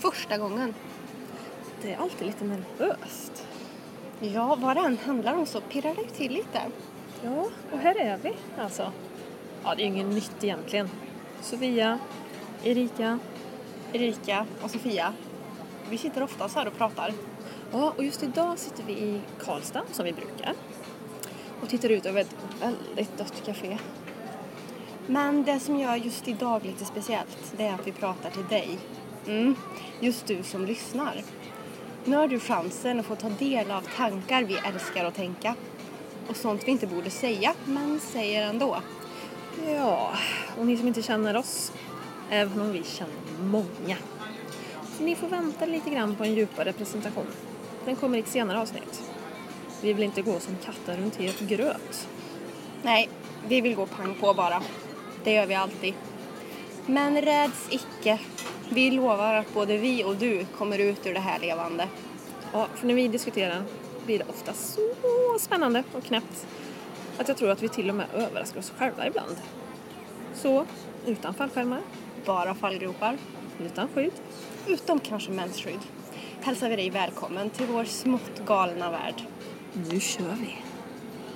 första gången. Det är alltid lite nervöst. Ja, vad det än handlar om så pirrar det till lite. Ja, och här är vi alltså. Ja, det är ju inget nytt egentligen. Sofia, Erika. Erika och Sofia, vi sitter ofta så här och pratar. Ja, och just idag sitter vi i Karlstad som vi brukar. Och tittar ut över ett väldigt dött café. Men det som gör just idag lite speciellt, det är att vi pratar till dig. Mm, just du som lyssnar. Nu har du chansen att få ta del av tankar vi älskar att tänka. Och sånt vi inte borde säga, men säger ändå. Ja, och ni som inte känner oss, även om vi känner många. Så ni får vänta lite grann på en djupare presentation. Den kommer i ett senare avsnitt. Vi vill inte gå som katter runt het gröt. Nej, vi vill gå pang på bara. Det gör vi alltid. Men räds icke. Vi lovar att både vi och du kommer ut ur det här levande. Ja, för när vi diskuterar blir det ofta så spännande och knäppt att jag tror att vi till och med överraskar oss själva ibland. Så, utan fallskärmar, Bara fallgropar. utan skydd. Utom kanske mensskydd. Hälsar vi dig välkommen till vår smått galna värld. Nu kör vi!